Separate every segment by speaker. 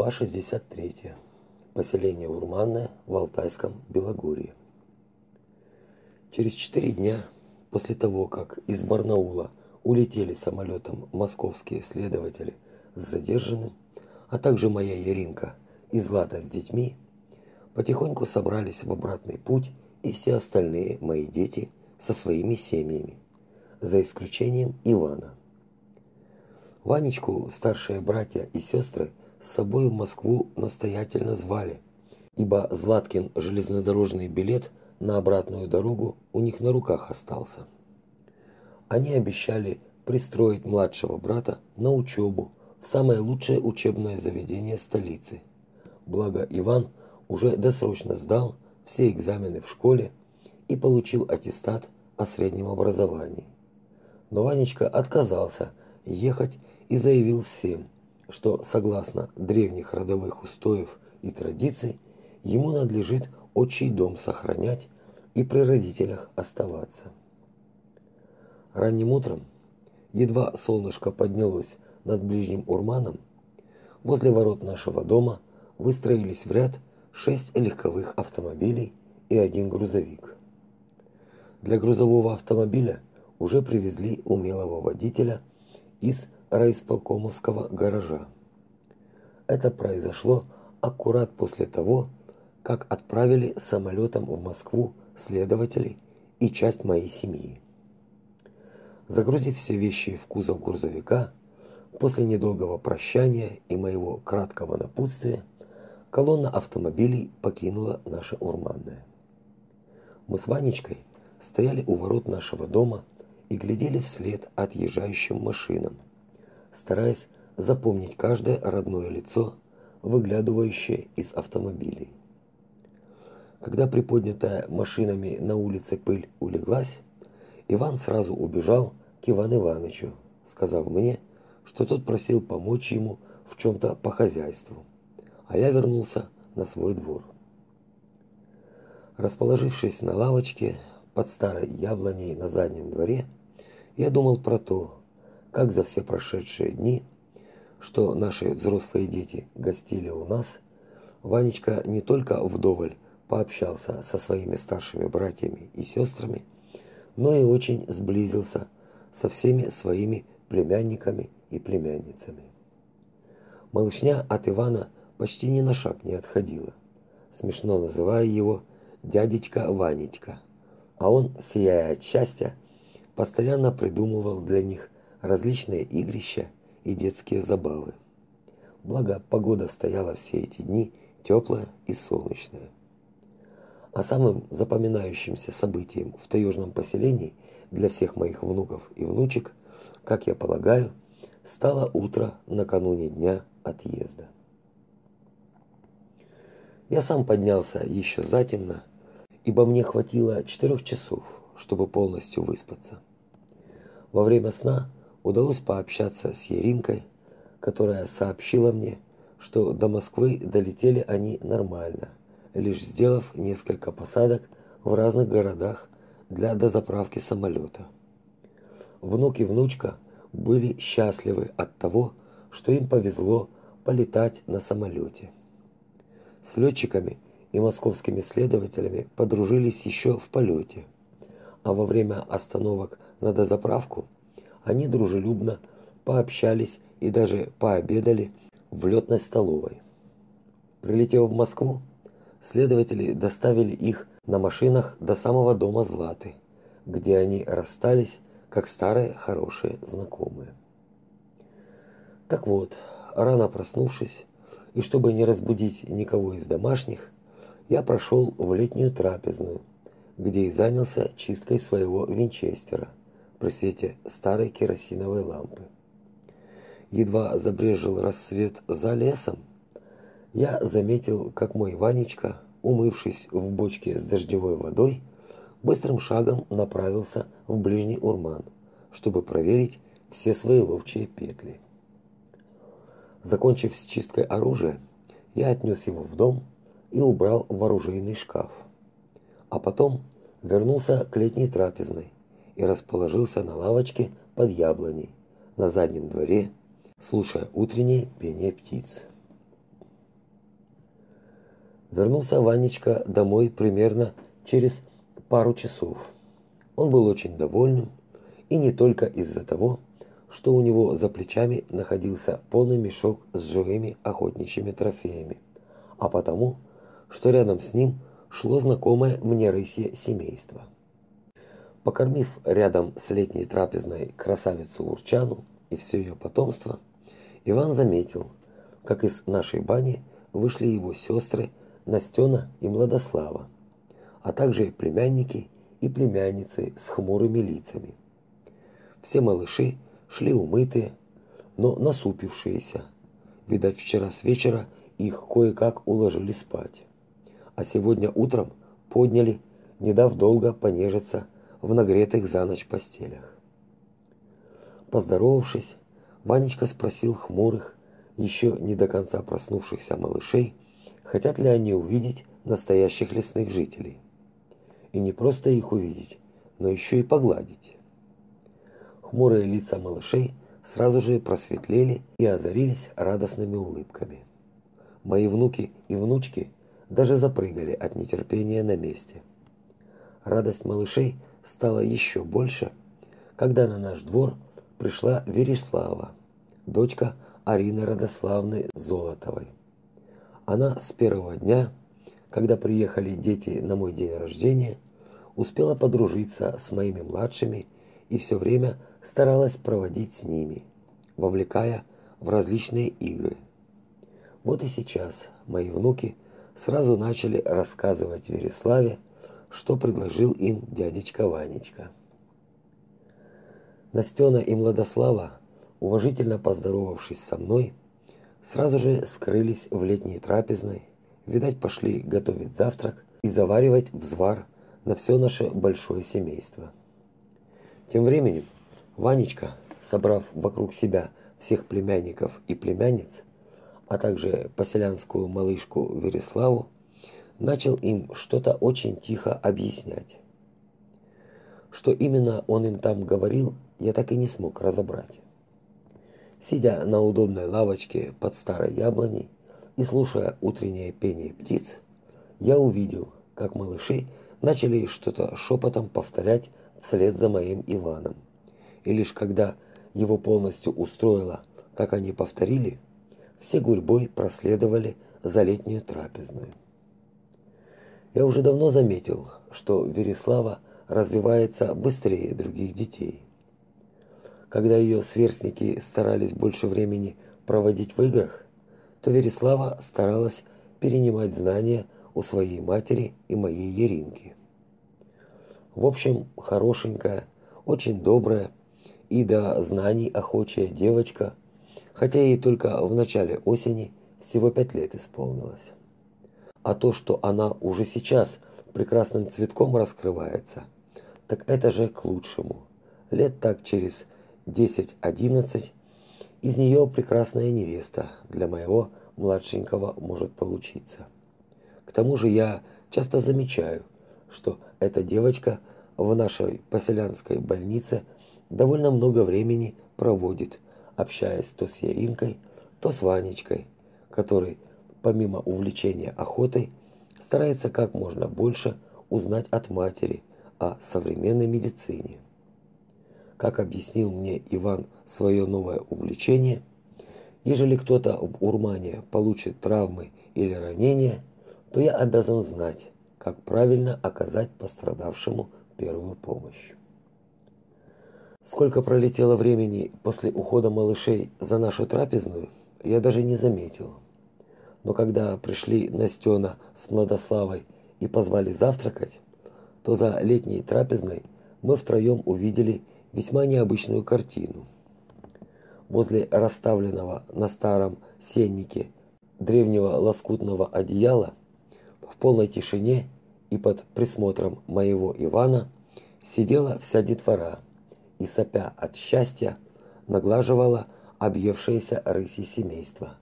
Speaker 1: Глава 63. Поселение Урманное в Алтайском Белогорье. Через четыре дня после того, как из Барнаула улетели самолетом московские следователи с задержанным, а также моя Яринка и Злата с детьми, потихоньку собрались в обратный путь и все остальные мои дети со своими семьями, за исключением Ивана. Ванечку старшие братья и сестры с собой в Москву настоятельно звали, ибо Златкин железнодорожный билет на обратную дорогу у них на руках остался. Они обещали пристроить младшего брата на учебу в самое лучшее учебное заведение столицы. Благо Иван уже досрочно сдал все экзамены в школе и получил аттестат о среднем образовании. Но Ванечка отказался ехать и заявил всем – что согласно древних родовых устоев и традиций ему надлежит отчий дом сохранять и при родителях оставаться. Ранним утром, едва солнышко поднялось над ближним урманом, возле ворот нашего дома выстроились в ряд шесть легковых автомобилей и один грузовик. Для грузового автомобиля уже привезли умелого водителя из райисполкомовского гаража. Это произошло аккурат после того, как отправили самолетом в Москву следователей и часть моей семьи. Загрузив все вещи в кузов грузовика, после недолгого прощания и моего краткого напутствия, колонна автомобилей покинула наше Урманное. Мы с Ванечкой стояли у ворот нашего дома и глядели вслед отъезжающим машинам – стараясь запомнить каждое родное лицо, выглядывающее из автомобилей. Когда приподнятая машинами на улице пыль улеглась, Иван сразу убежал к Ивану Ивановичу, сказав мне, что тот просил помочь ему в чем то по хозяйству, а я вернулся на свой двор. Расположившись на лавочке под старой яблоней на заднем дворе, я думал про то, как за все прошедшие дни, что наши взрослые дети гостили у нас, Ванечка не только вдоволь пообщался со своими старшими братьями и сестрами, но и очень сблизился со всеми своими племянниками и племянницами. Малышня от Ивана почти ни на шаг не отходила, смешно называя его дядечка Ванечка, а он, сияя от счастья, постоянно придумывал для них различные игрища и детские забавы. Благо погода стояла все эти дни теплая и солнечная. А самым запоминающимся событием в таежном поселении для всех моих внуков и внучек, как я полагаю, стало утро накануне дня отъезда. Я сам поднялся еще затемно, ибо мне хватило четырех часов, чтобы полностью выспаться. Во время сна удалось пообщаться с Еринкой, которая сообщила мне, что до Москвы долетели они нормально, лишь сделав несколько посадок в разных городах для дозаправки самолета. Внук и внучка были счастливы от того, что им повезло полетать на самолете. С летчиками и московскими следователями подружились еще в полете, а во время остановок на дозаправку – они дружелюбно пообщались и даже пообедали в летной столовой. Прилетев в Москву, следователи доставили их на машинах до самого дома Златы, где они расстались как старые хорошие знакомые. Так вот, рано проснувшись, и чтобы не разбудить никого из домашних, я прошел в летнюю трапезную, где и занялся чисткой своего винчестера – при свете старой керосиновой лампы. Едва забрезжил рассвет за лесом, я заметил, как мой Ванечка, умывшись в бочке с дождевой водой, быстрым шагом направился в ближний урман, чтобы проверить все свои ловчие петли. Закончив с чисткой оружия, я отнес его в дом и убрал в оружейный шкаф. А потом вернулся к летней трапезной, и расположился на лавочке под яблоней на заднем дворе, слушая утреннее пение птиц. Вернулся Ванечка домой примерно через пару часов. Он был очень довольным, и не только из-за того, что у него за плечами находился полный мешок с живыми охотничьими трофеями, а потому, что рядом с ним шло знакомое мне рысье семейство. Покормив рядом с летней трапезной красавицу Урчану и все ее потомство, Иван заметил, как из нашей бани вышли его сестры Настена и Младослава, а также племянники и племянницы с хмурыми лицами. Все малыши шли умытые, но насупившиеся. Видать, вчера с вечера их кое-как уложили спать. А сегодня утром подняли, не дав долго понежиться в нагретых за ночь постелях. Поздоровавшись, Ванечка спросил хмурых, еще не до конца проснувшихся малышей, хотят ли они увидеть настоящих лесных жителей. И не просто их увидеть, но еще и погладить. Хмурые лица малышей сразу же просветлели и озарились радостными улыбками. Мои внуки и внучки даже запрыгали от нетерпения на месте. Радость малышей стала еще больше, когда на наш двор пришла Вереслава, дочка Арины Родославны Золотовой. Она с первого дня, когда приехали дети на мой день рождения, успела подружиться с моими младшими и все время старалась проводить с ними, вовлекая в различные игры. Вот и сейчас мои внуки сразу начали рассказывать Вереславе, что предложил им дядечка Ванечка. Настена и Младослава, уважительно поздоровавшись со мной, сразу же скрылись в летней трапезной, видать, пошли готовить завтрак и заваривать взвар на все наше большое семейство. Тем временем Ванечка, собрав вокруг себя всех племянников и племянниц, а также поселянскую малышку Вереславу, начал им что-то очень тихо объяснять. Что именно он им там говорил, я так и не смог разобрать. Сидя на удобной лавочке под старой яблоней и слушая утреннее пение птиц, я увидел, как малыши начали что-то шепотом повторять вслед за моим Иваном и лишь когда его полностью устроило, как они повторили, все гурьбой проследовали за летнюю трапезную. Я уже давно заметил, что Вереслава развивается быстрее других детей. Когда ее сверстники старались больше времени проводить в играх, то Вереслава старалась перенимать знания у своей матери и моей Еринки. В общем, хорошенькая, очень добрая и до знаний охочая девочка, хотя ей только в начале осени всего пять лет исполнилось. А то, что она уже сейчас прекрасным цветком раскрывается, так это же к лучшему. Лет так через 10-11 из нее прекрасная невеста для моего младшенького может получиться. К тому же я часто замечаю, что эта девочка в нашей поселянской больнице – довольно много времени проводит, общаясь то с Яринкой, то с Ванечкой, который, помимо увлечения охотой, старается как можно больше узнать от матери о современной медицине. Как объяснил мне Иван свое новое увлечение, ежели кто-то в Урмане получит травмы или ранения, то я обязан знать, как правильно оказать пострадавшему первую помощь. Сколько пролетело времени после ухода малышей за нашу трапезную, я даже не заметил. Но когда пришли Настена с Младославой и позвали завтракать, то за летней трапезной мы втроем увидели весьма необычную картину. Возле расставленного на старом сеннике древнего лоскутного одеяла в полной тишине и под присмотром моего Ивана сидела вся детвора – и сопя от счастья наглаживала объевшееся рыси семейство,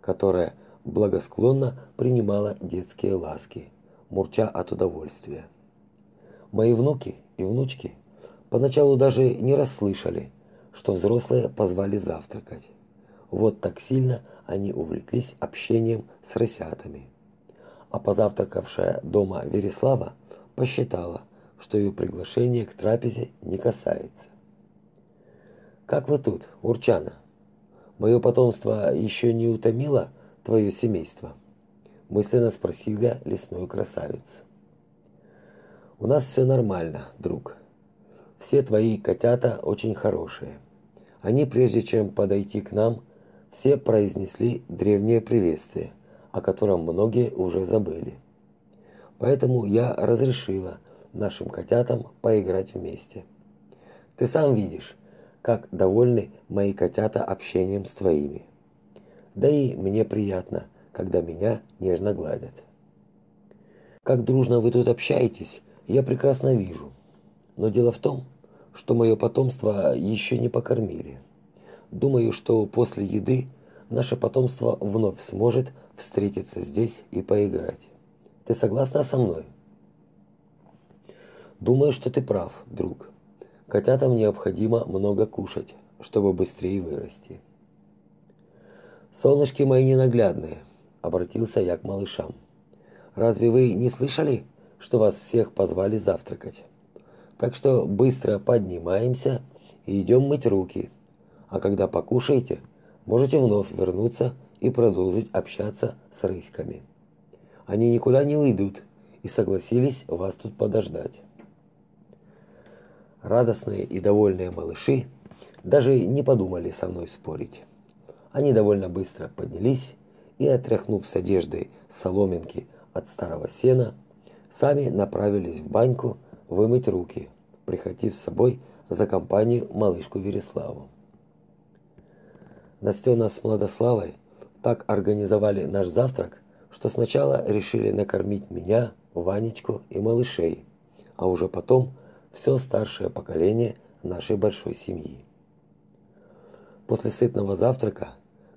Speaker 1: которое благосклонно принимало детские ласки, мурча от удовольствия. Мои внуки и внучки поначалу даже не расслышали, что взрослые позвали завтракать. Вот так сильно они увлеклись общением с рысятами. а позавтракавшая дома Вереслава посчитала, что ее приглашение к трапезе не касается. Как вы тут, Урчана? Мое потомство еще не утомило твое семейство? мысленно спросил я лесную красавицу. У нас все нормально, друг. Все твои котята очень хорошие. Они прежде чем подойти к нам, все произнесли древнее приветствие, о котором многие уже забыли. Поэтому я разрешила нашим котятам поиграть вместе. Ты сам видишь, как довольны мои котята общением с твоими. Да и мне приятно, когда меня нежно гладят. Как дружно вы тут общаетесь, я прекрасно вижу. Но дело в том, что мое потомство еще не покормили. Думаю, что после еды наше потомство вновь сможет встретиться здесь и поиграть. Ты согласна со мной? Думаю, что ты прав, друг. Котятам необходимо много кушать, чтобы быстрее вырасти. Солнышки мои ненаглядные, обратился я к малышам. Разве вы не слышали, что вас всех позвали завтракать? Так что быстро поднимаемся и идем мыть руки. А когда покушаете, можете вновь вернуться и продолжить общаться с рыськами. Они никуда не уйдут и согласились вас тут подождать. Радостные и довольные малыши даже не подумали со мной спорить. Они довольно быстро поднялись и, отряхнув с одежды соломинки от старого сена, сами направились в баньку вымыть руки, прихватив с собой за компанию малышку Вереславу. Настена с Младославой так организовали наш завтрак, что сначала решили накормить меня, Ванечку и малышей, а уже потом все старшее поколение нашей большой семьи. После сытного завтрака,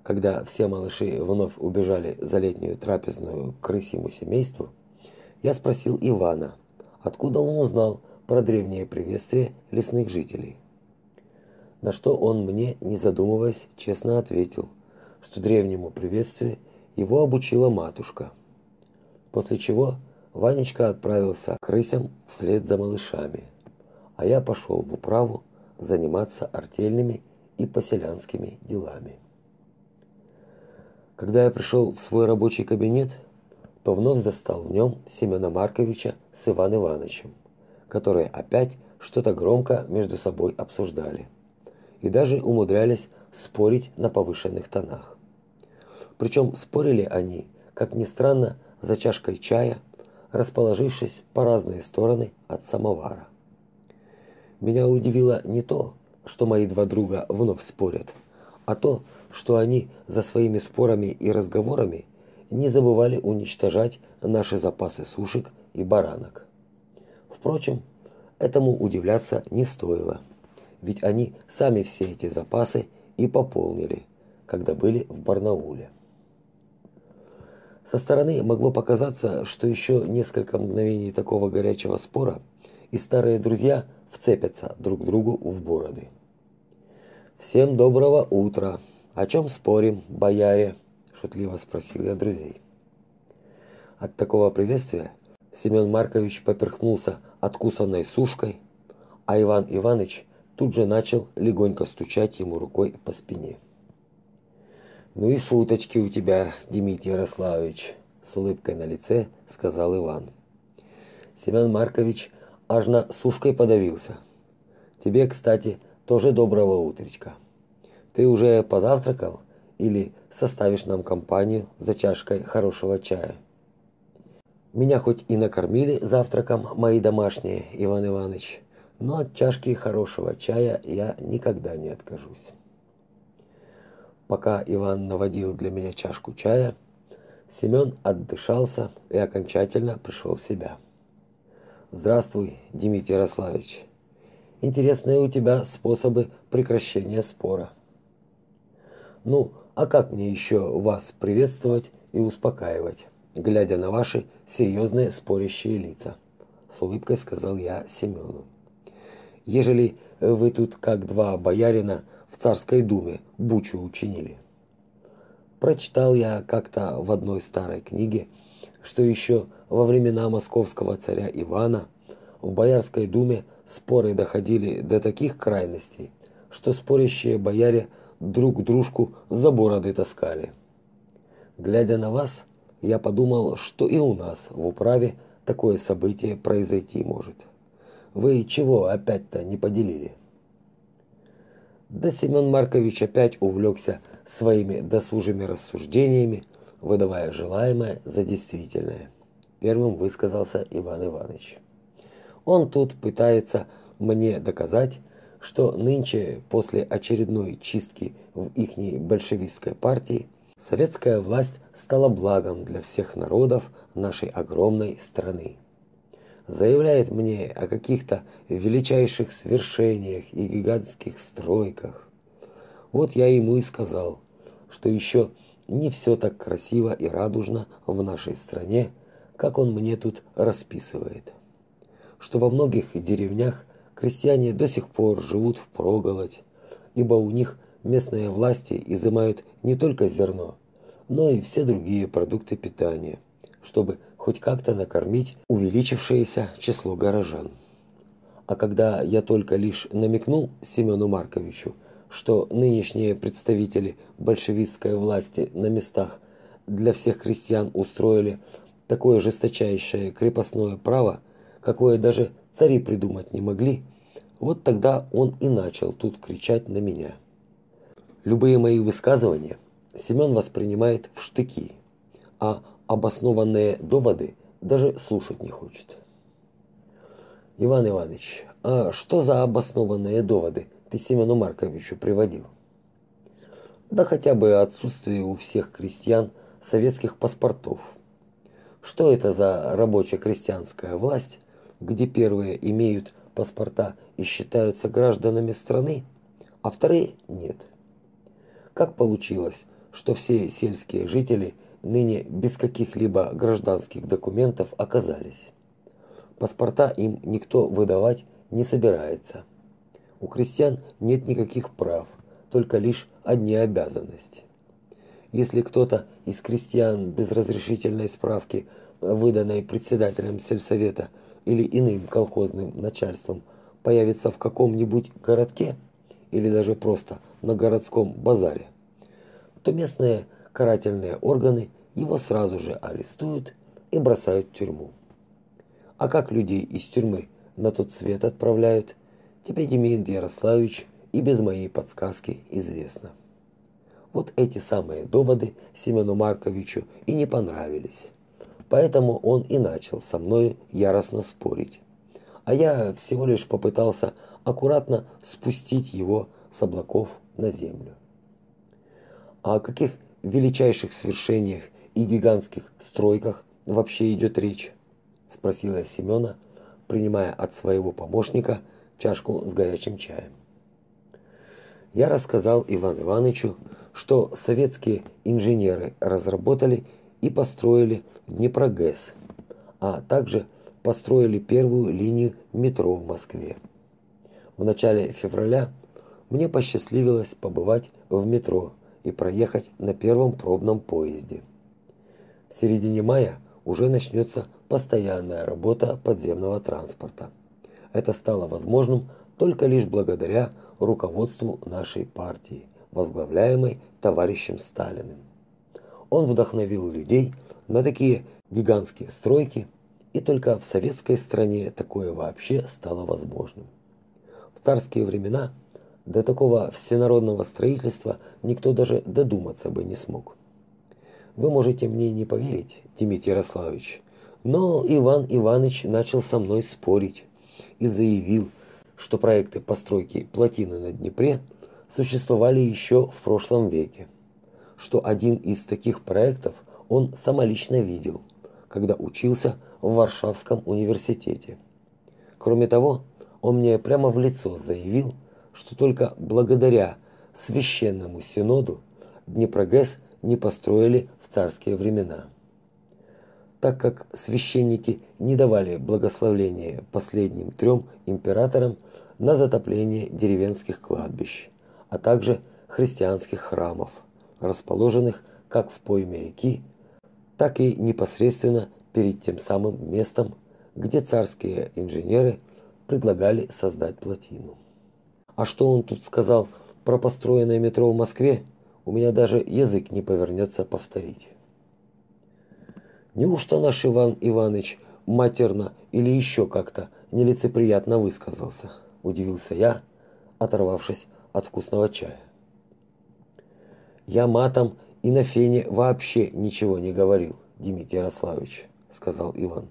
Speaker 1: когда все малыши вновь убежали за летнюю трапезную к крысьему семейству, я спросил Ивана, откуда он узнал про древнее приветствие лесных жителей. На что он мне, не задумываясь, честно ответил, что древнему приветствию его обучила матушка. После чего Ванечка отправился к крысям вслед за малышами, а я пошел в управу заниматься артельными и поселянскими делами. Когда я пришел в свой рабочий кабинет, то вновь застал в нем Семена Марковича с Иван Ивановичем которые опять что-то громко между собой обсуждали и даже умудрялись спорить на повышенных тонах. Причем спорили они, как ни странно, за чашкой чая, расположившись по разные стороны от самовара. Меня удивило не то, что мои два друга вновь спорят, а то, что они за своими спорами и разговорами не забывали уничтожать наши запасы сушек и баранок. Впрочем, этому удивляться не стоило, ведь они сами все эти запасы и пополнили, когда были в Барнауле. Со стороны могло показаться, что еще несколько мгновений такого горячего спора, и старые друзья вцепятся друг другу в бороды. Всем доброго утра. О чем спорим, бояре? шутливо спросил я друзей. От такого приветствия Семен Маркович поперхнулся откусанной сушкой, а Иван Иванович тут же начал легонько стучать ему рукой по спине. Ну и шуточки у тебя, Дмитрий Ярославович, с улыбкой на лице сказал Иван. Семен Маркович аж на сушкой подавился. Тебе, кстати, тоже доброго утречка. Ты уже позавтракал или составишь нам компанию за чашкой хорошего чая? Меня хоть и накормили завтраком мои домашние, Иван Иванович, но от чашки хорошего чая я никогда не откажусь. Пока Иван наводил для меня чашку чая, Семен отдышался и окончательно пришел в себя. Здравствуй, Дмитрий Ярославович. Интересные у тебя способы прекращения спора. Ну, а как мне еще вас приветствовать и успокаивать? глядя на ваши серьезные спорящие лица, с улыбкой сказал я Семену. Ежели вы тут как два боярина в царской думе бучу учинили. Прочитал я как-то в одной старой книге, что еще во времена московского царя Ивана в Боярской думе споры доходили до таких крайностей, что спорящие бояре друг дружку за бороды таскали. Глядя на вас, я подумал, что и у нас в управе такое событие произойти может. Вы чего опять-то не поделили? Да Семен Маркович опять увлекся своими досужими рассуждениями, выдавая желаемое за действительное. Первым высказался Иван Иванович. Он тут пытается мне доказать, что нынче после очередной чистки в ихней большевистской партии советская власть стала благом для всех народов нашей огромной страны. Заявляет мне о каких-то величайших свершениях и гигантских стройках. Вот я ему и сказал, что еще не все так красиво и радужно в нашей стране, как он мне тут расписывает. Что во многих деревнях крестьяне до сих пор живут в проголодь, ибо у них местные власти изымают не только зерно, но и все другие продукты питания, чтобы хоть как-то накормить увеличившееся число горожан. А когда я только лишь намекнул Семену Марковичу, что нынешние представители большевистской власти на местах для всех крестьян устроили такое жесточайшее крепостное право, какое даже цари придумать не могли, вот тогда он и начал тут кричать на меня. Любые мои высказывания Семен воспринимает в штыки, а обоснованные доводы даже слушать не хочет. Иван Иванович, а что за обоснованные доводы ты Семену Марковичу приводил? Да хотя бы отсутствие у всех крестьян советских паспортов. Что это за рабоче-крестьянская власть, где первые имеют паспорта и считаются гражданами страны, а вторые нет? Как получилось, что все сельские жители ныне без каких-либо гражданских документов оказались? Паспорта им никто выдавать не собирается. У крестьян нет никаких прав, только лишь одни обязанности. Если кто-то из крестьян без разрешительной справки, выданной председателем сельсовета или иным колхозным начальством, появится в каком-нибудь городке или даже просто на городском базаре, то местные карательные органы его сразу же арестуют и бросают в тюрьму. А как людей из тюрьмы на тот свет отправляют – тебе, Демид Ярославович, и без моей подсказки известно. Вот эти самые доводы Семену Марковичу и не понравились. Поэтому он и начал со мной яростно спорить. А я всего лишь попытался аккуратно спустить его с облаков на землю. О каких величайших свершениях и гигантских стройках вообще идет речь? спросила Семена, принимая от своего помощника – чашку с горячим чаем. Я рассказал Ивану Ивановичу, что советские инженеры разработали и построили Днепрогэс, а также построили первую линию метро в Москве. В начале февраля мне посчастливилось побывать в метро и проехать на первом пробном поезде. В середине мая уже начнется постоянная работа подземного транспорта. Это стало возможным только лишь благодаря руководству нашей партии, возглавляемой товарищем Сталиным. Он вдохновил людей на такие гигантские стройки, и только в советской стране такое вообще стало возможным. В царские времена до такого всенародного строительства никто даже додуматься бы не смог. Вы можете мне не поверить, Дмитрий Ярославович, но Иван Иванович начал со мной спорить и заявил, что проекты постройки плотины на Днепре существовали еще в прошлом веке, что один из таких проектов он самолично видел, когда учился в Варшавском университете. Кроме того, он мне прямо в лицо заявил, что только благодаря священному синоду Днепрогэс не построили в царские времена так как священники не давали благословления последним трем императорам на затопление деревенских кладбищ, а также христианских храмов, расположенных как в пойме реки, так и непосредственно перед тем самым местом, где царские инженеры предлагали создать плотину. А что он тут сказал про построенное метро в Москве, у меня даже язык не повернется повторить. Неужто наш Иван Иванович матерно или еще как-то нелицеприятно высказался? Удивился я, оторвавшись от вкусного чая. Я матом и на фене вообще ничего не говорил, Дмитрий Ярославович, сказал Иван.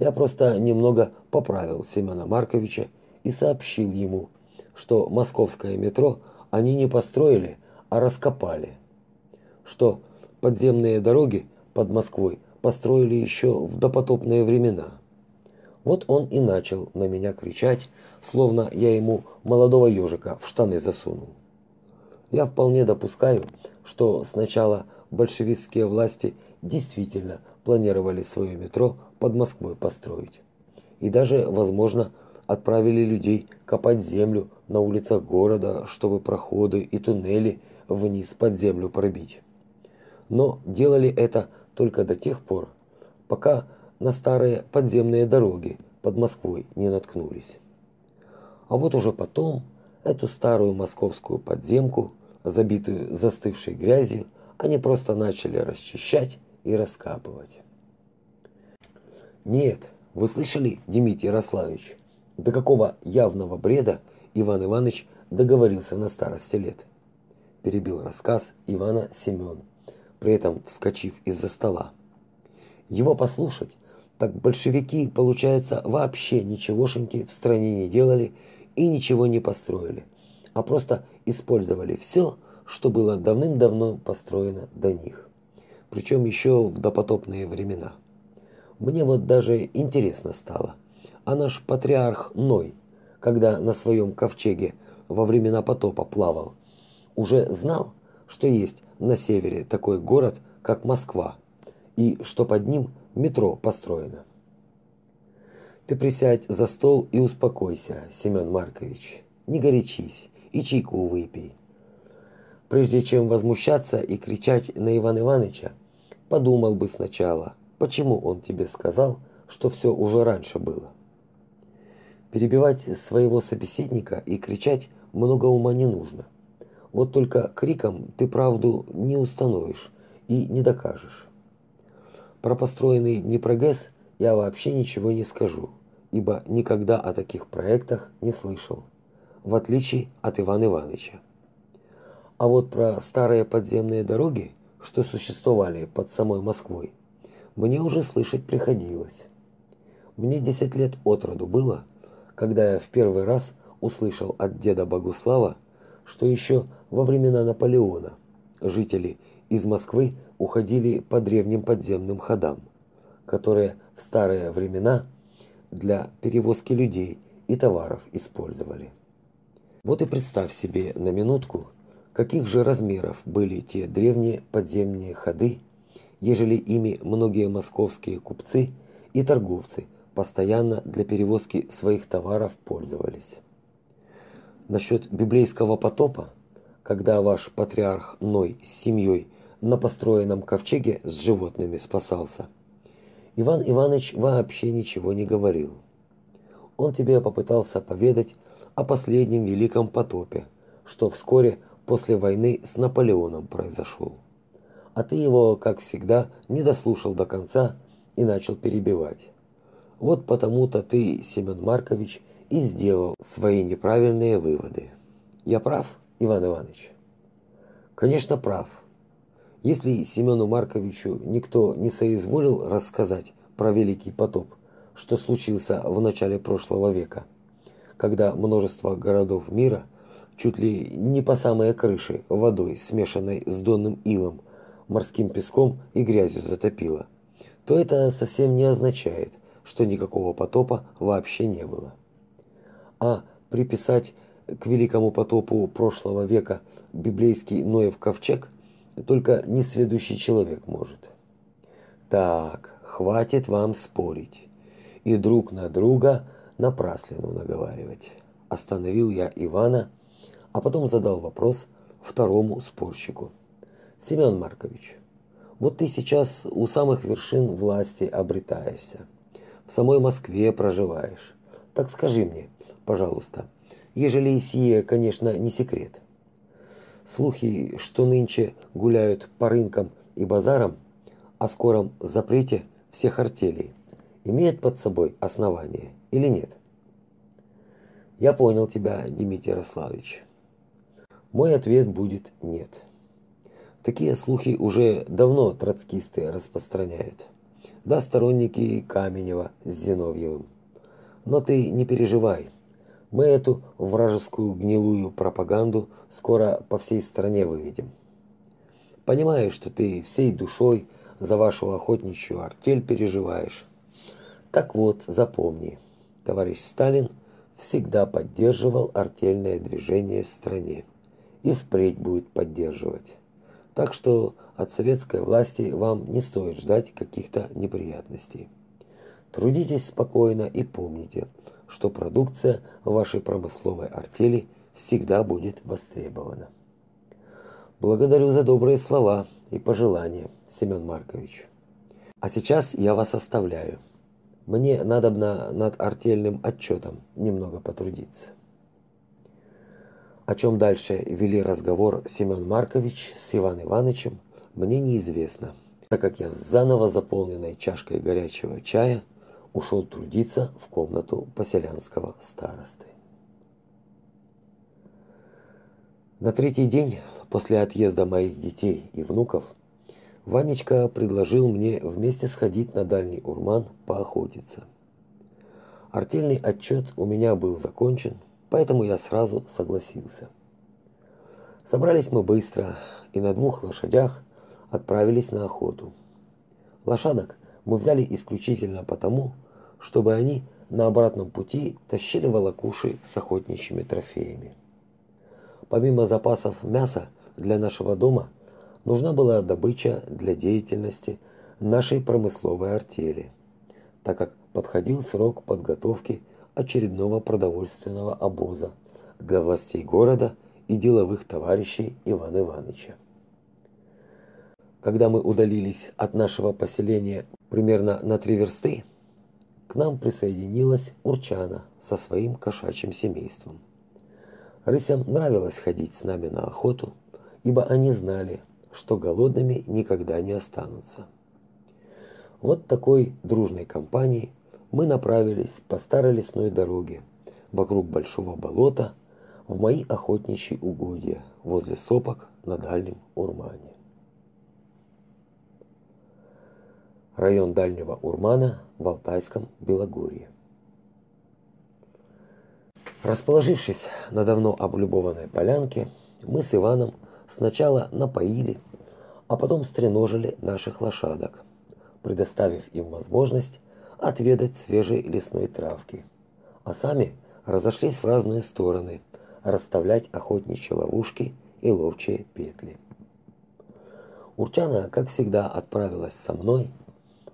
Speaker 1: Я просто немного поправил Семена Марковича и сообщил ему, что московское метро они не построили, а раскопали. Что подземные дороги под Москвой построили еще в допотопные времена. Вот он и начал на меня кричать, словно я ему молодого ежика в штаны засунул. Я вполне допускаю, что сначала большевистские власти действительно планировали свое метро под Москвой построить. И даже, возможно, отправили людей копать землю на улицах города, чтобы проходы и туннели вниз под землю пробить. Но делали это только до тех пор, пока на старые подземные дороги под Москвой не наткнулись. А вот уже потом эту старую московскую подземку, забитую застывшей грязью, они просто начали расчищать и раскапывать. Нет, вы слышали, Дмитрий Ярославович, до какого явного бреда Иван Иванович договорился на старости лет? Перебил рассказ Ивана Семен, при этом вскочив из-за стола. Его послушать, так большевики, получается, вообще ничегошеньки в стране не делали и ничего не построили, а просто использовали все, что было давным-давно построено до них. Причем еще в допотопные времена. Мне вот даже интересно стало. А наш патриарх Ной, когда на своем ковчеге во времена потопа плавал, уже знал, что есть на севере такой город, как Москва, и что под ним метро построено. Ты присядь за стол и успокойся, Семен Маркович. Не горячись и чайку выпей. Прежде чем возмущаться и кричать на Ивана Ивановича, подумал бы сначала, почему он тебе сказал, что все уже раньше было. Перебивать своего собеседника и кричать много ума не нужно. Вот только криком ты правду не установишь и не докажешь. Про построенный Днепрогэс я вообще ничего не скажу ибо никогда о таких проектах не слышал, в отличие от Ивана Ивановича. А вот про старые подземные дороги, что существовали под самой Москвой, мне уже слышать приходилось. Мне 10 лет от роду было, когда я в первый раз услышал от деда Богуслава, что еще во времена Наполеона жители из Москвы уходили по древним подземным ходам, которые в старые времена – для перевозки людей и товаров использовали. Вот и представь себе на минутку, каких же размеров были те древние подземные ходы, ежели ими многие московские купцы и торговцы постоянно для перевозки своих товаров пользовались. Насчет библейского потопа, когда ваш патриарх Ной с семьей на построенном ковчеге с животными спасался – Иван Иванович вообще ничего не говорил. Он тебе попытался поведать о последнем великом потопе, что вскоре после войны с Наполеоном произошел. А ты его, как всегда, не дослушал до конца и начал перебивать. Вот потому-то ты, Семен Маркович, и сделал свои неправильные выводы. Я прав, Иван Иванович? Конечно, прав. Если Семену Марковичу никто не соизволил рассказать про великий потоп, что случился в начале прошлого века, когда множество городов мира чуть ли не по самые крыши водой, смешанной с донным илом, морским песком и грязью затопило, то это совсем не означает, что никакого потопа вообще не было. А приписать к великому потопу прошлого века библейский Ноев ковчег – только несведущий человек может. Так, хватит вам спорить и друг на друга напраслину наговаривать. Остановил я Ивана, а потом задал вопрос второму спорщику. Семен Маркович, Вот ты сейчас у самых вершин власти обретаешься. В самой Москве проживаешь. Так скажи мне, пожалуйста, ежели и сие, конечно, не секрет. Слухи, что нынче гуляют по рынкам и базарам о скором запрете всех артелей, имеют под собой основание или нет? Я понял тебя, Дмитрий Ярославович. Мой ответ будет нет. Такие слухи уже давно троцкисты распространяют. Да сторонники Каменева с Зиновьевым. Но ты не переживай. Мы эту вражескую гнилую пропаганду скоро по всей стране выведем. Понимаю, что ты всей душой за вашу охотничью артель переживаешь. Так вот, запомни, товарищ Сталин всегда поддерживал артельное движение в стране и впредь будет поддерживать. Так что от советской власти вам не стоит ждать каких-то неприятностей. Трудитесь спокойно и помните, что продукция вашей промысловой артели всегда будет востребована. Благодарю за добрые слова и пожелания, Семен Маркович. А сейчас я вас оставляю. Мне надобно над артельным отчетом немного потрудиться. О чем дальше вели разговор Семен Маркович с Иван Ивановичем, мне неизвестно, так как я с заново заполненной чашкой горячего чая ушел трудиться в комнату поселянского старосты. На третий день после отъезда моих детей и внуков Ванечка предложил мне вместе сходить на дальний урман поохотиться. Артельный отчет у меня был закончен, поэтому я сразу согласился. Собрались мы быстро и на двух лошадях отправились на охоту. Лошадок мы взяли исключительно потому, чтобы они на обратном пути тащили волокуши с охотничьими трофеями. Помимо запасов мяса для нашего дома – нужна была добыча для деятельности нашей промысловой артели, так как подходил срок подготовки очередного продовольственного обоза для властей города и деловых товарищей Ивана Ивановича. Когда мы удалились от нашего поселения примерно на три версты, к нам присоединилась Урчана со своим кошачьим семейством. Рысям нравилось ходить с нами на охоту, ибо они знали, что голодными никогда не останутся. Вот такой дружной компанией мы направились по старой лесной дороге вокруг большого болота в мои охотничьи угодья возле сопок на Дальнем Урмане. Район Дальнего Урмана в Алтайском Белогорье. Расположившись на давно облюбованной полянке, мы с Иваном сначала напоили, а потом стреножили наших лошадок, предоставив им возможность отведать свежей лесной травки, а сами разошлись в разные стороны, расставлять охотничьи ловушки и ловчие петли. Урчана, как всегда, отправилась со мной,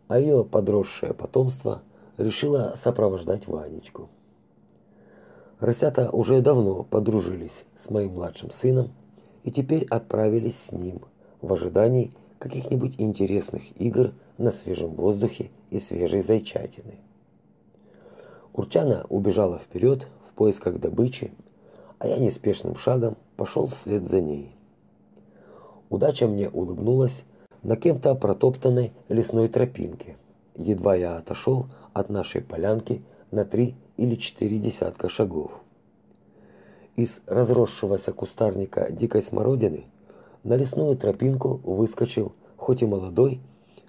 Speaker 1: а ее подросшее потомство решило сопровождать Ванечку. Рысята уже давно подружились с моим младшим сыном и теперь отправились с ним в ожидании каких-нибудь интересных игр на свежем воздухе и свежей зайчатины. Урчана убежала вперед в поисках добычи, а я неспешным шагом пошел вслед за ней. Удача мне улыбнулась на кем-то протоптанной лесной тропинке. Едва я отошел от нашей полянки на три или четыре десятка шагов. Из разросшегося кустарника дикой смородины на лесную тропинку выскочил, хоть и молодой,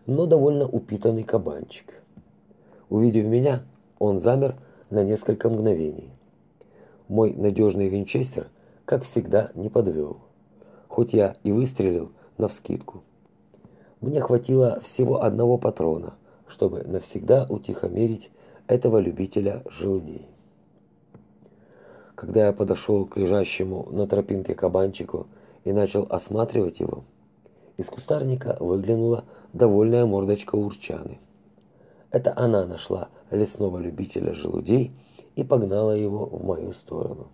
Speaker 1: но довольно упитанный кабанчик. Увидев меня, он замер на несколько мгновений. Мой надежный винчестер, как всегда, не подвел, хоть я и выстрелил навскидку. Мне хватило всего одного патрона, чтобы навсегда утихомирить этого любителя желудей. Когда я подошел к лежащему на тропинке кабанчику и начал осматривать его, из кустарника выглянула довольная мордочка урчаны. Это она нашла лесного любителя желудей и погнала его в мою сторону.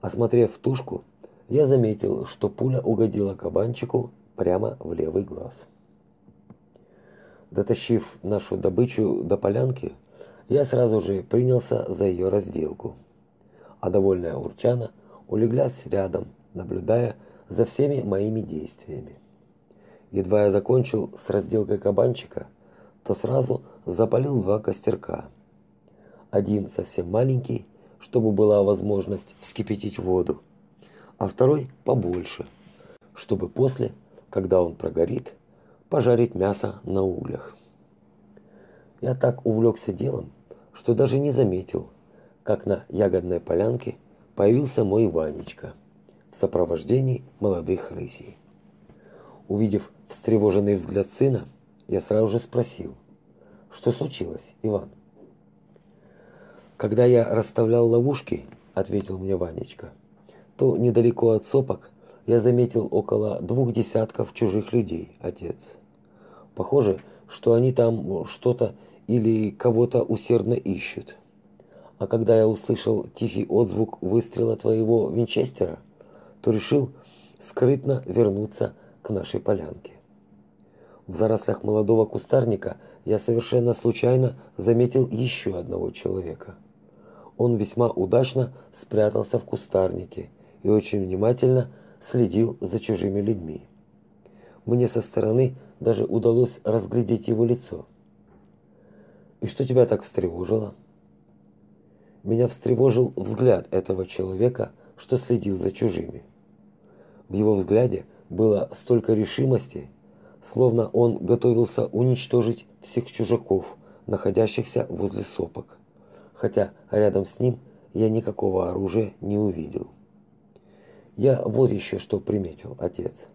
Speaker 1: Осмотрев тушку, я заметил, что пуля угодила кабанчику прямо в левый глаз. Дотащив нашу добычу до полянки, я сразу же принялся за ее разделку. А довольная Урчана улеглась рядом, наблюдая за всеми моими действиями. Едва я закончил с разделкой кабанчика, то сразу запалил два костерка. Один совсем маленький, чтобы была возможность вскипятить воду, а второй побольше, чтобы после, когда он прогорит, пожарить мясо на углях. Я так увлекся делом, что даже не заметил, как на ягодной полянке появился мой Ванечка в сопровождении молодых рысей. Увидев встревоженный взгляд сына, я сразу же спросил: "Что случилось, Иван?" "Когда я расставлял ловушки", ответил мне Ванечка. "То недалеко от сопок я заметил около двух десятков чужих людей, отец. Похоже, что они там что-то или кого-то усердно ищут. А когда я услышал тихий отзвук выстрела твоего винчестера, то решил скрытно вернуться к нашей полянке. В зарослях молодого кустарника я совершенно случайно заметил еще одного человека. Он весьма удачно спрятался в кустарнике и очень внимательно следил за чужими людьми. Мне со стороны даже удалось разглядеть его лицо. И что тебя так встревожило? Меня встревожил взгляд этого человека, что следил за чужими. В его взгляде было столько решимости, словно он готовился уничтожить всех чужаков, находящихся возле сопок, хотя рядом с ним я никакого оружия не увидел. Я вот еще что приметил, отец.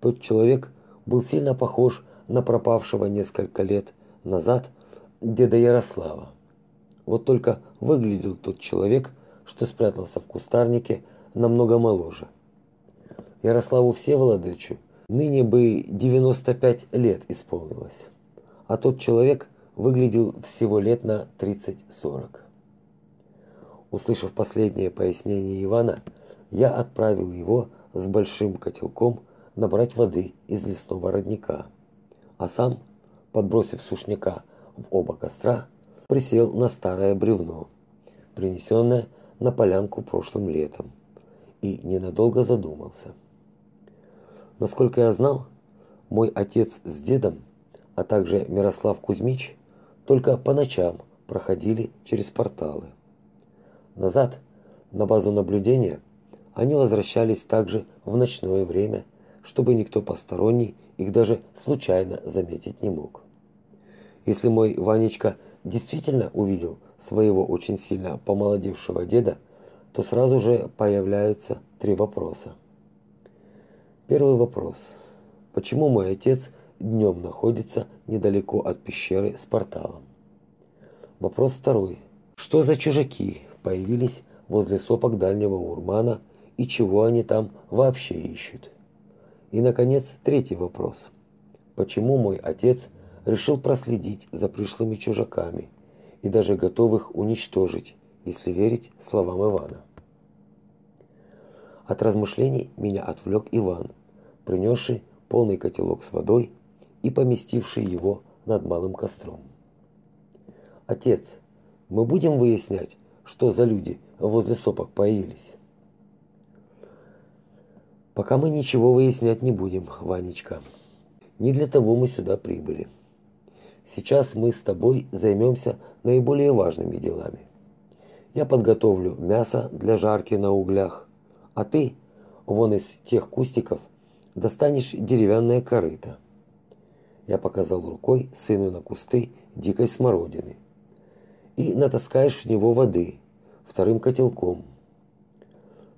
Speaker 1: Тот человек был сильно похож на пропавшего несколько лет назад деда Ярослава. Вот только выглядел тот человек, что спрятался в кустарнике, намного моложе. Ярославу Всеволодовичу ныне бы 95 лет исполнилось, а тот человек выглядел всего лет на 30-40. Услышав последнее пояснение Ивана, я отправил его с большим котелком набрать воды из лесного родника, а сам, подбросив сушняка в оба костра, присел на старое бревно, принесенное на полянку прошлым летом, и ненадолго задумался. Насколько я знал, мой отец с дедом, а также Мирослав Кузьмич только по ночам проходили через порталы. Назад, на базу наблюдения, они возвращались также в ночное время, чтобы никто посторонний их даже случайно заметить не мог. Если мой Ванечка действительно увидел своего очень сильно помолодевшего деда, то сразу же появляются три вопроса. Первый вопрос. Почему мой отец днем находится недалеко от пещеры с порталом? Вопрос второй. Что за чужаки появились возле сопок дальнего Урмана и чего они там вообще ищут? И наконец, третий вопрос. Почему мой отец решил проследить за пришлыми чужаками и даже готов их уничтожить, если верить словам Ивана? От размышлений меня отвлек Иван, принесший полный котелок с водой и поместивший его над малым костром. Отец, мы будем выяснять, что за люди возле сопок появились. Пока мы ничего выяснять не будем, Ванечка. Не для того мы сюда прибыли. Сейчас мы с тобой займемся наиболее важными делами. Я подготовлю мясо для жарки на углях, а ты вон из тех кустиков достанешь деревянное корыто. Я показал рукой сыну на кусты дикой смородины. И натаскаешь в него воды вторым котелком.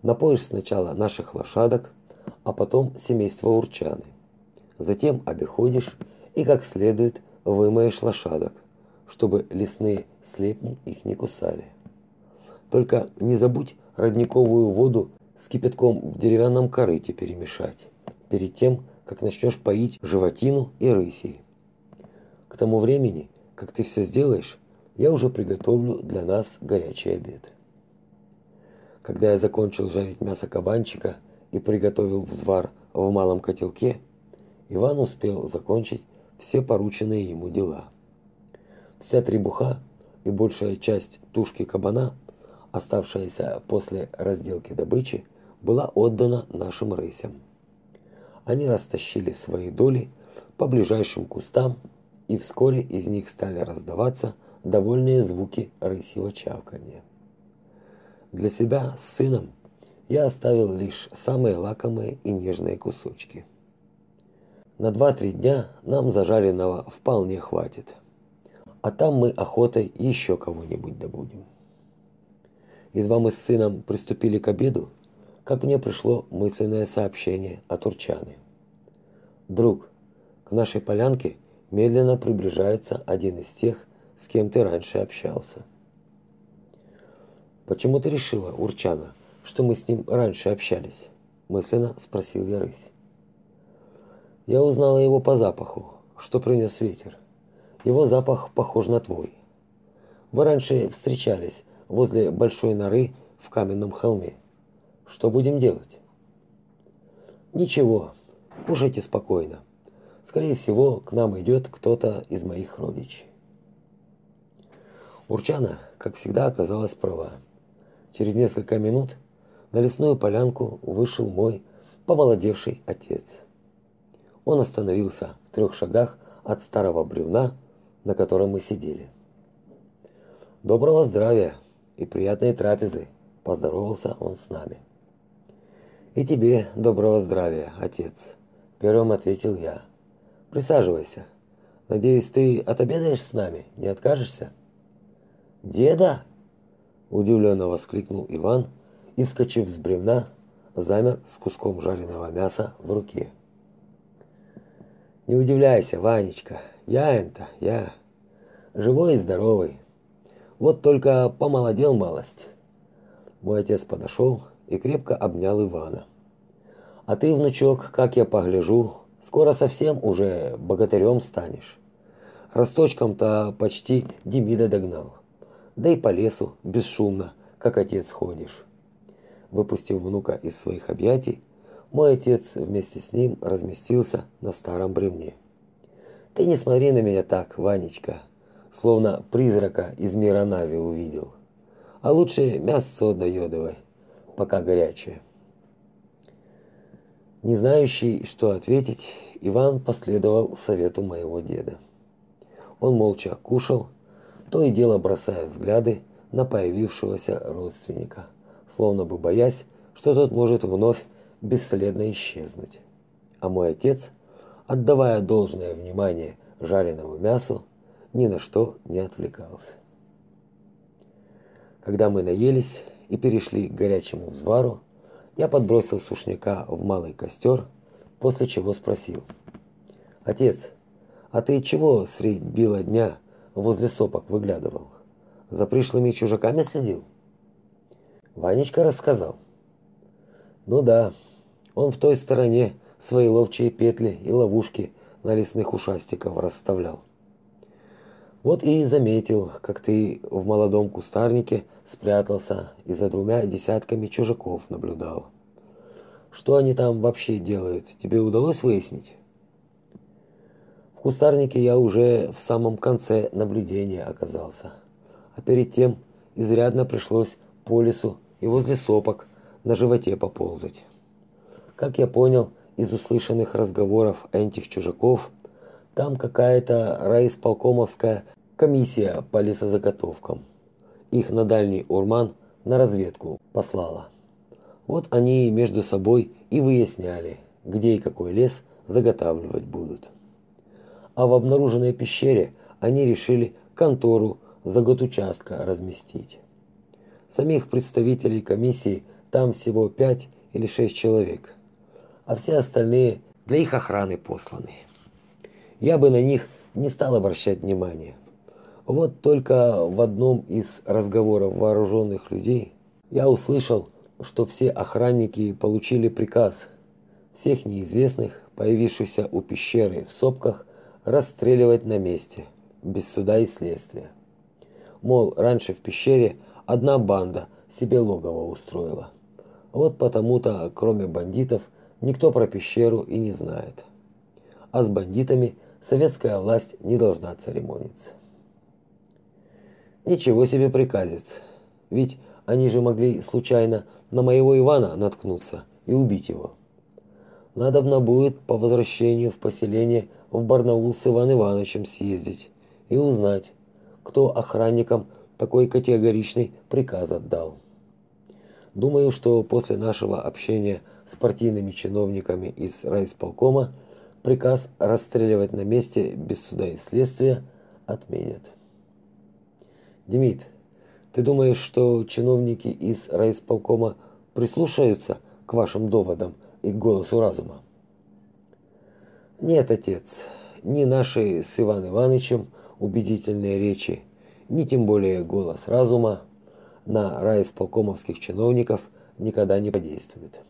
Speaker 1: Напоишь сначала наших лошадок, а потом семейство урчаны. Затем обиходишь и как следует вымоешь лошадок, чтобы лесные слепни их не кусали. Только не забудь родниковую воду с кипятком в деревянном корыте перемешать, перед тем, как начнешь поить животину и рысей. К тому времени, как ты все сделаешь, я уже приготовлю для нас горячий обед. Когда я закончил жарить мясо кабанчика и приготовил взвар в малом котелке, Иван успел закончить все порученные ему дела. Вся требуха и большая часть тушки кабана, оставшаяся после разделки добычи, была отдана нашим рысям. Они растащили свои доли по ближайшим кустам, и вскоре из них стали раздаваться довольные звуки рысьего чавканья. Для себя с сыном я оставил лишь самые лакомые и нежные кусочки. На 2-3 дня нам зажаренного вполне хватит. А там мы охотой еще кого-нибудь добудем. Едва мы с сыном приступили к обеду, как мне пришло мысленное сообщение от Урчаны. Друг, к нашей полянке медленно приближается один из тех, с кем ты раньше общался. Почему ты решила, Урчана, что мы с ним раньше общались? мысленно спросил я рысь. Я узнала его по запаху, что принес ветер. Его запах похож на твой. Вы раньше встречались возле большой норы в каменном холме. Что будем делать? Ничего. Кушайте спокойно. Скорее всего, к нам идет кто-то из моих родичей. Урчана, как всегда, оказалась права. Через несколько минут на лесную полянку вышел мой помолодевший отец. Он остановился в трех шагах от старого бревна, на котором мы сидели. Доброго здравия и приятной трапезы, поздоровался он с нами. И тебе доброго здравия, отец, первым ответил я. Присаживайся. Надеюсь, ты отобедаешь с нами, не откажешься? Деда? удивленно воскликнул Иван и, вскочив с бревна, замер с куском жареного мяса в руке. Не удивляйся, Ванечка, я это, я живой и здоровый. Вот только помолодел малость. Мой отец подошел и крепко обнял Ивана. А ты, внучок, как я погляжу, скоро совсем уже богатырем станешь. Росточком-то почти Демида догнал. Да и по лесу бесшумно, как отец ходишь. Выпустив внука из своих объятий, мой отец вместе с ним разместился на старом бревне. Ты не смотри на меня так, Ванечка, словно призрака из мира Нави увидел. А лучше мясо доедывай, пока горячее. Не знающий, что ответить, Иван последовал совету моего деда. Он молча кушал, то и дело бросая взгляды на появившегося родственника, словно бы боясь, что тот может вновь бесследно исчезнуть. А мой отец, отдавая должное внимание жареному мясу, ни на что не отвлекался. Когда мы наелись и перешли к горячему взвару, я подбросил сушняка в малый костер, после чего спросил: "Отец, а ты чего средь бела дня возле сопок выглядывал? За пришлыми чужаками следил?" Ванечка рассказал. "Ну да, он в той стороне свои ловчие петли и ловушки на лесных ушастиков расставлял. Вот и заметил, как ты в молодом кустарнике спрятался и за двумя десятками чужаков наблюдал. Что они там вообще делают, тебе удалось выяснить? В кустарнике я уже в самом конце наблюдения оказался. А перед тем изрядно пришлось по лесу и возле сопок на животе поползать. Как я понял из услышанных разговоров этих чужаков, там какая-то райисполкомовская комиссия по лесозаготовкам. Их на дальний Урман на разведку послала. Вот они между собой и выясняли, где и какой лес заготавливать будут. А в обнаруженной пещере они решили контору заготучастка разместить. Самих представителей комиссии там всего пять или шесть человек а все остальные для их охраны посланы. Я бы на них не стал обращать внимания. Вот только в одном из разговоров вооруженных людей я услышал, что все охранники получили приказ всех неизвестных, появившихся у пещеры в сопках, расстреливать на месте, без суда и следствия. Мол, раньше в пещере одна банда себе логово устроила. Вот потому-то, кроме бандитов, никто про пещеру и не знает. а с бандитами советская власть не должна церемониться. Ничего себе приказец. Ведь они же могли случайно на моего Ивана наткнуться и убить его. Надобно будет по возвращению в поселение в Барнаул с Иван Ивановичем съездить и узнать, кто охранникам такой категоричный приказ отдал. Думаю, что после нашего общения с партийными чиновниками из райисполкома приказ расстреливать на месте без суда и следствия отменят. Демид, ты думаешь, что чиновники из райисполкома прислушаются к вашим доводам и к голосу разума? Нет, отец, ни наши с Иван Ивановичем убедительные речи, ни тем более голос разума на райисполкомовских чиновников никогда не подействуют.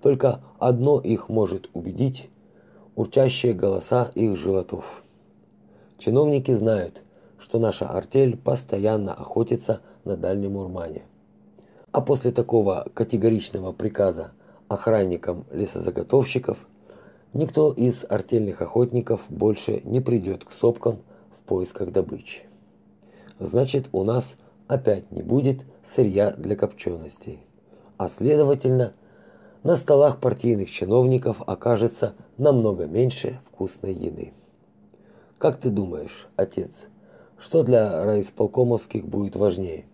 Speaker 1: Только одно их может убедить урчащие голоса их животов. Чиновники знают, что наша артель постоянно охотится на Дальнем Урмане. А после такого категоричного приказа охранникам лесозаготовщиков никто из артельных охотников больше не придет к сопкам в поисках добычи. Значит, у нас опять не будет сырья для копченостей. А следовательно, на столах партийных чиновников окажется намного меньше вкусной еды. Как ты думаешь, отец, что для райисполкомовских будет важнее?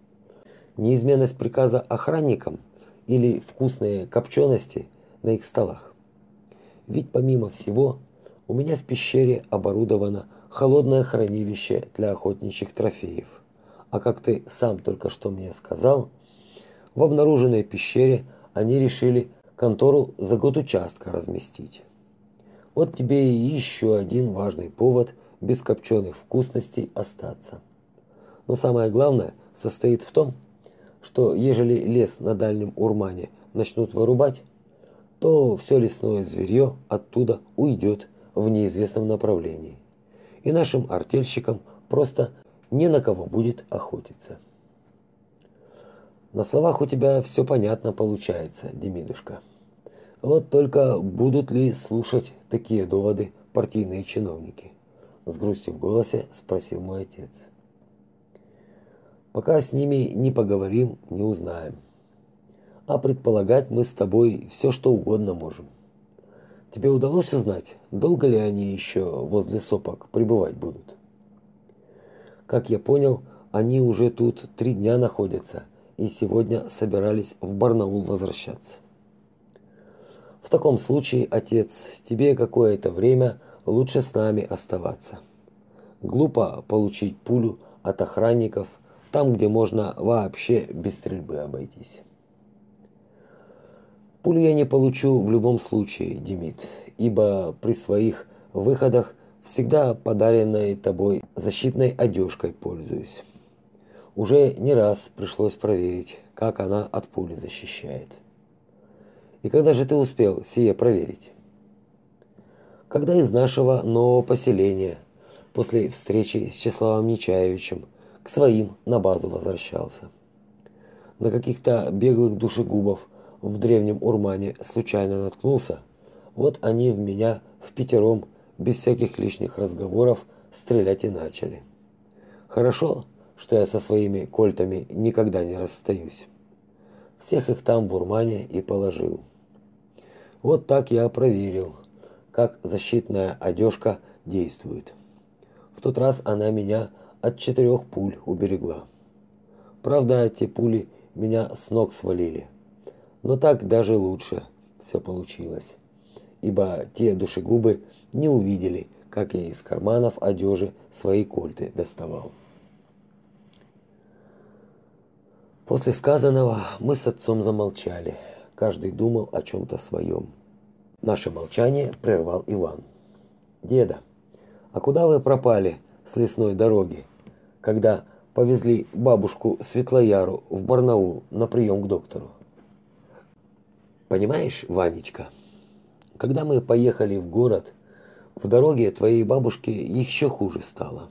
Speaker 1: Неизменность приказа охранникам или вкусные копчености на их столах? Ведь помимо всего, у меня в пещере оборудовано холодное хранилище для охотничьих трофеев. А как ты сам только что мне сказал, в обнаруженной пещере они решили контору за год участка разместить. Вот тебе и еще один важный повод без копченых вкусностей остаться. Но самое главное состоит в том, что ежели лес на дальнем Урмане начнут вырубать, то все лесное зверье оттуда уйдет в неизвестном направлении. И нашим артельщикам просто не на кого будет охотиться. На словах у тебя все понятно получается, Демидушка. Вот только будут ли слушать такие доводы партийные чиновники? С грустью в голосе спросил мой отец. Пока с ними не поговорим, не узнаем. А предполагать мы с тобой все что угодно можем. Тебе удалось узнать, долго ли они еще возле сопок пребывать будут? Как я понял, они уже тут три дня находятся и сегодня собирались в Барнаул возвращаться. В таком случае, отец, тебе какое-то время лучше с нами оставаться. Глупо получить пулю от охранников там, где можно вообще без стрельбы обойтись. Пулю я не получу в любом случае, Демид, ибо при своих выходах всегда подаренной тобой защитной одежкой пользуюсь. Уже не раз пришлось проверить, как она от пули защищает. И когда же ты успел сие проверить? Когда из нашего нового поселения, после встречи с Числавом Нечаевичем, к своим на базу возвращался. На каких-то беглых душегубов в древнем Урмане случайно наткнулся, вот они в меня в пятером без всяких лишних разговоров стрелять и начали. Хорошо, что я со своими кольтами никогда не расстаюсь. Всех их там в Урмане и положил. Вот так я проверил, как защитная одежка действует. В тот раз она меня от четырех пуль уберегла. Правда, эти пули меня с ног свалили. Но так даже лучше все получилось. Ибо те душегубы не увидели, как я из карманов одежи свои кольты доставал. После сказанного мы с отцом замолчали. Каждый думал о чем то своем. Наше молчание прервал Иван. Деда, а куда вы пропали с лесной дороги, когда повезли бабушку Светлояру в Барнаул на прием к доктору? Понимаешь, Ванечка, когда мы поехали в город, в дороге твоей бабушке еще хуже стало.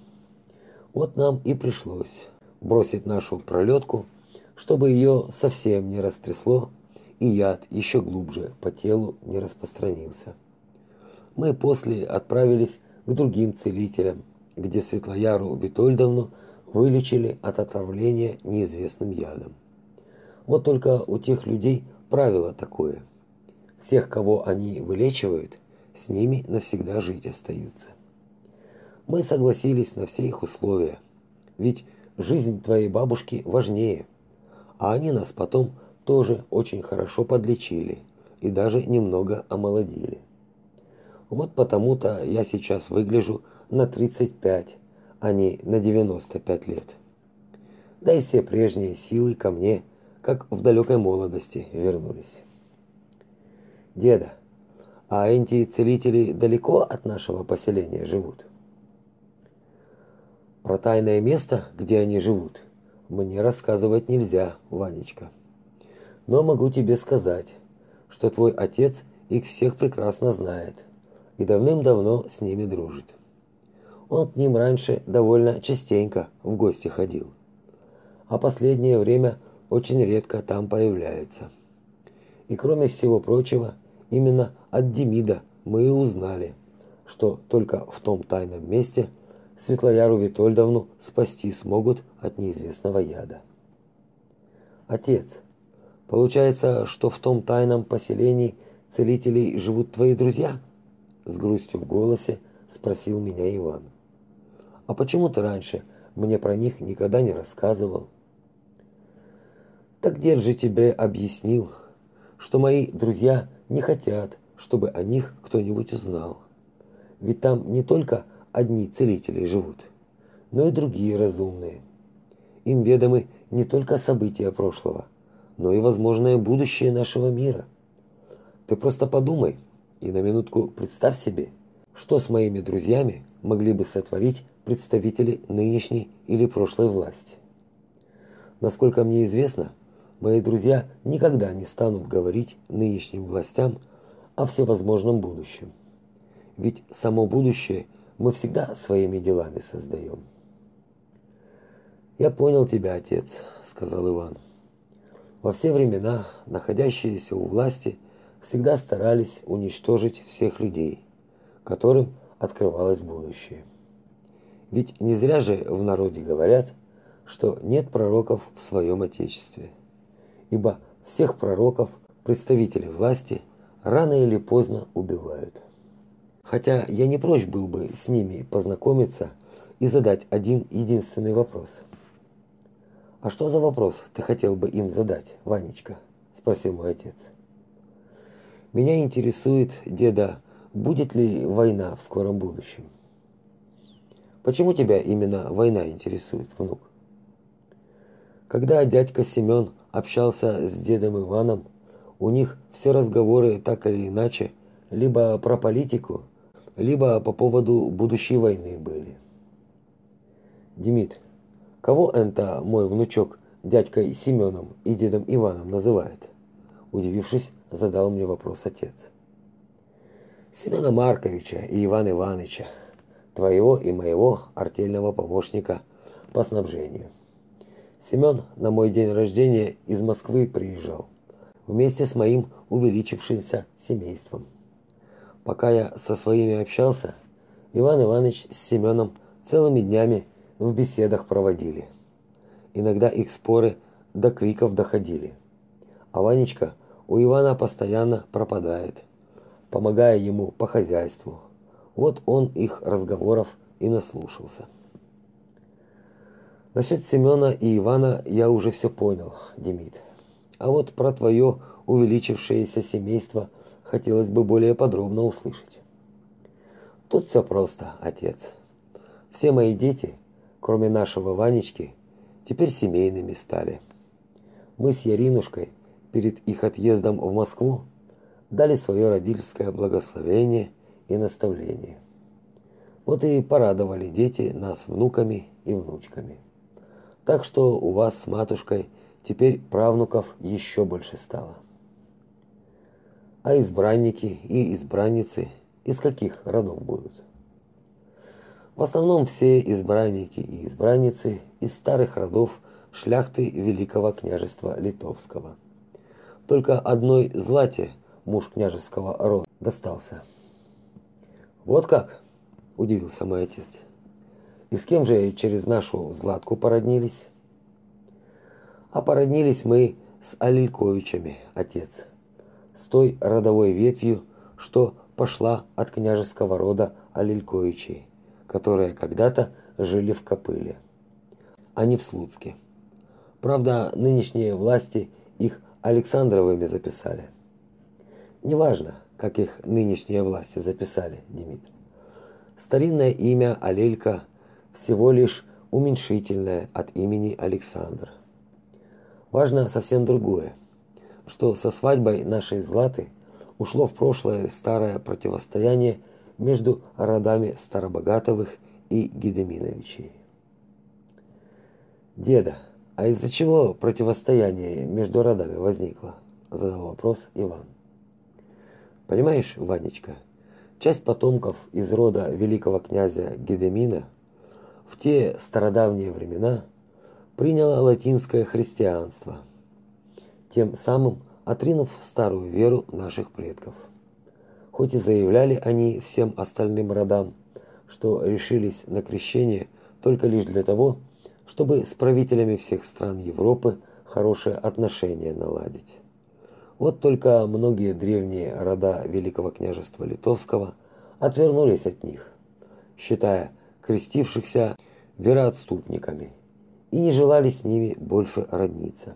Speaker 1: Вот нам и пришлось бросить нашу пролетку, чтобы ее совсем не растрясло и яд еще глубже по телу не распространился. мы после отправились к другим целителям, где Светлояру Витольдовну вылечили от отравления неизвестным ядом. Вот только у тех людей правило такое. Всех, кого они вылечивают, с ними навсегда жить остаются. Мы согласились на все их условия. Ведь жизнь твоей бабушки важнее. А они нас потом тоже очень хорошо подлечили и даже немного омолодили. Вот потому-то я сейчас выгляжу на 35, а не на 95 лет. Да и все прежние силы ко мне, как в далекой молодости, вернулись. Деда, а эти целители далеко от нашего поселения живут? Про тайное место, где они живут, мне рассказывать нельзя, Ванечка. Но могу тебе сказать, что твой отец их всех прекрасно знает и давным-давно с ними дружит. Он к ним раньше довольно частенько в гости ходил. А последнее время очень редко там появляется. И кроме всего прочего, именно от Демида мы и узнали, что только в том тайном месте Светлояру Витольдовну спасти смогут от неизвестного яда. Отец, получается, что в том тайном поселении целителей живут твои друзья? С грустью в голосе спросил меня Иван. А почему ты раньше мне про них никогда не рассказывал? Так дед же тебе объяснил, что мои друзья не хотят, чтобы о них кто-нибудь узнал. Ведь там не только одни целители живут, но и другие разумные. Им ведомы не только события прошлого, но и возможное будущее нашего мира. Ты просто подумай и на минутку представь себе, что с моими друзьями могли бы сотворить представители нынешней или прошлой власти. Насколько мне известно, мои друзья никогда не станут говорить нынешним властям о всевозможном будущем. Ведь само будущее мы всегда своими делами создаем. Я понял тебя, отец, сказал Иван. Во все времена находящиеся у власти всегда старались уничтожить всех людей, которым открывалось будущее. Ведь не зря же в народе говорят, что нет пророков в своем отечестве. Ибо всех пророков представители власти рано или поздно убивают. Хотя я не прочь был бы с ними познакомиться и задать один единственный вопрос. А что за вопрос ты хотел бы им задать, Ванечка? спросил мой отец. Меня интересует, деда, будет ли война в скором будущем. Почему тебя именно война интересует, внук? Когда дядька Семен общался с дедом Иваном, у них все разговоры так или иначе либо про политику, либо по поводу будущей войны были. Демид, кого это мой внучок дядькой Семеном и дедом Иваном называет? Удивившись, задал мне вопрос отец. Семена Марковича и Ивана Ивановича, твоего и моего артельного помощника по снабжению. Семен на мой день рождения из Москвы приезжал вместе с моим увеличившимся семейством. Пока я со своими общался, Иван Иванович с Семеном целыми днями в беседах проводили. Иногда их споры до криков доходили. А Ванечка у Ивана постоянно пропадает, помогая ему по хозяйству. Вот он их разговоров и наслушался. Насчет Семена и Ивана я уже все понял, Демид. А вот про твое увеличившееся семейство – хотелось бы более подробно услышать. Тут все просто, отец. Все мои дети, кроме нашего Ванечки, теперь семейными стали. Мы с Яринушкой перед их отъездом в Москву дали свое родительское благословение и наставление. Вот и порадовали дети нас внуками и внучками. Так что у вас с матушкой теперь правнуков еще больше стало а избранники и избранницы из каких родов будут? В основном все избранники и избранницы из старых родов шляхты Великого княжества Литовского. Только одной Злате муж княжеского рода достался. Вот как? удивился мой отец. И с кем же через нашу Златку породнились? А породнились мы с Алильковичами, отец. С той родовой ветвью, что пошла от княжеского рода Алильковичей, которые когда-то жили в Копыле, а не в Слуцке. Правда, нынешние власти их Александровыми записали. Неважно, как их нынешние власти записали, Дмитрий. Старинное имя Алелька всего лишь уменьшительное от имени Александр. Важно совсем другое, что со свадьбой нашей Златы ушло в прошлое старое противостояние между родами Старобогатовых и Гедеминовичей. Деда, а из-за чего противостояние между родами возникло? задал вопрос Иван. Понимаешь, Ванечка, часть потомков из рода великого князя Гедемина в те стародавние времена приняла латинское христианство, тем самым отринув старую веру наших предков. Хоть и заявляли они всем остальным родам, что решились на крещение только лишь для того, чтобы с правителями всех стран Европы хорошие отношения наладить. Вот только многие древние рода Великого княжества Литовского отвернулись от них, считая крестившихся вероотступниками и не желали с ними больше родниться.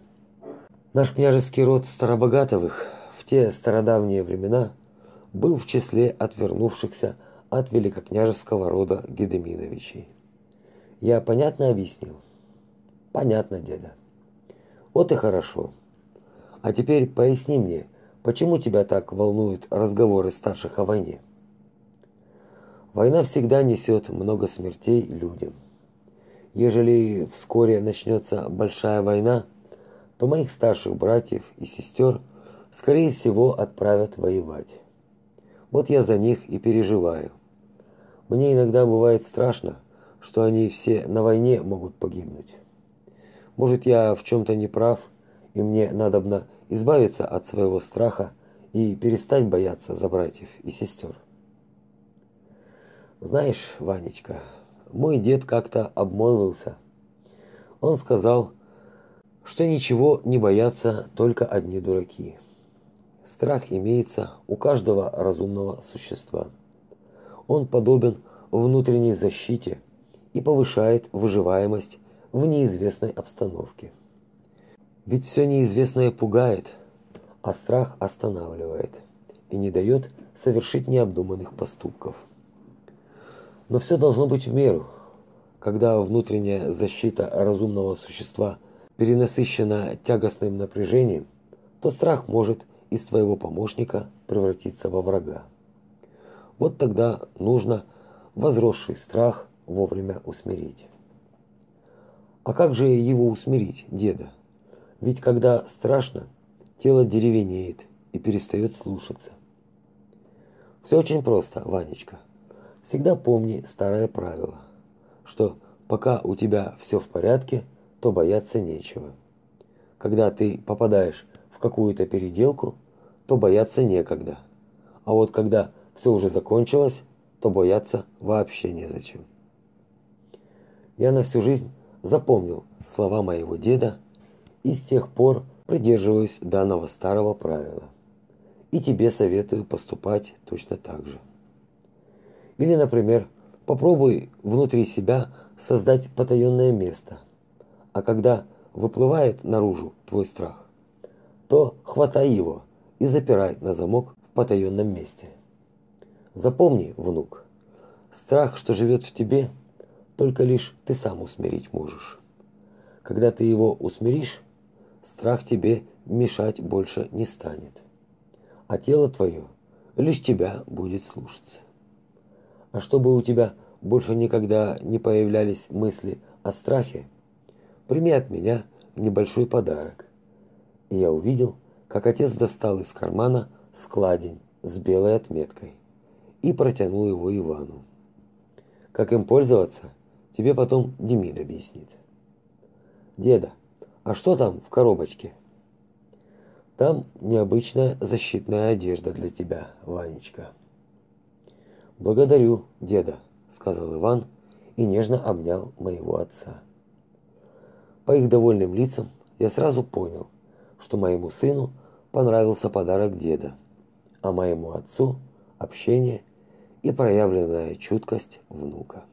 Speaker 1: Наш княжеский род Старобогатовых в те стародавние времена был в числе отвернувшихся от великокняжеского рода Гедеминовичей. Я понятно объяснил? Понятно, деда. Вот и хорошо. А теперь поясни мне, почему тебя так волнуют разговоры старших о войне? Война всегда несет много смертей людям. Ежели вскоре начнется большая война, то моих старших братьев и сестер, скорее всего, отправят воевать. Вот я за них и переживаю. Мне иногда бывает страшно, что они все на войне могут погибнуть. Может, я в чем то не прав, и мне надобно избавиться от своего страха и перестать бояться за братьев и сестер. Знаешь, Ванечка, мой дед как-то обмолвился. Он сказал, что ничего не боятся только одни дураки. Страх имеется у каждого разумного существа. Он подобен внутренней защите и повышает выживаемость в неизвестной обстановке. Ведь все неизвестное пугает, а страх останавливает и не дает совершить необдуманных поступков. Но все должно быть в меру. Когда внутренняя защита разумного существа перенасыщена тягостным напряжением, то страх может из твоего помощника превратиться во врага. Вот тогда нужно возросший страх вовремя усмирить. А как же его усмирить, деда? Ведь когда страшно, тело деревенеет и перестает слушаться. Все очень просто, Ванечка. Всегда помни старое правило, что пока у тебя все в порядке, то бояться нечего. Когда ты попадаешь в какую-то переделку, то бояться некогда. А вот когда все уже закончилось, то бояться вообще незачем. Я на всю жизнь запомнил слова моего деда и с тех пор придерживаюсь данного старого правила. И тебе советую поступать точно так же. Или, например, попробуй внутри себя создать потаенное место. А когда выплывает наружу твой страх, то хватай его и запирай на замок в потаенном месте. Запомни, внук, страх, что живет в тебе, только лишь ты сам усмирить можешь. Когда ты его усмиришь, страх тебе мешать больше не станет. А тело твое лишь тебя будет слушаться. А чтобы у тебя больше никогда не появлялись мысли о страхе, прими от меня небольшой подарок. И я увидел, как отец достал из кармана складень с белой отметкой и протянул его Ивану. Как им пользоваться, тебе потом Демид объяснит. Деда, а что там в коробочке? Там необычная защитная одежда для тебя, Ванечка. Благодарю, деда, сказал Иван и нежно обнял моего отца. По их довольным лицам я сразу понял, что моему сыну понравился подарок деда, а моему отцу общение и проявленная чуткость внука.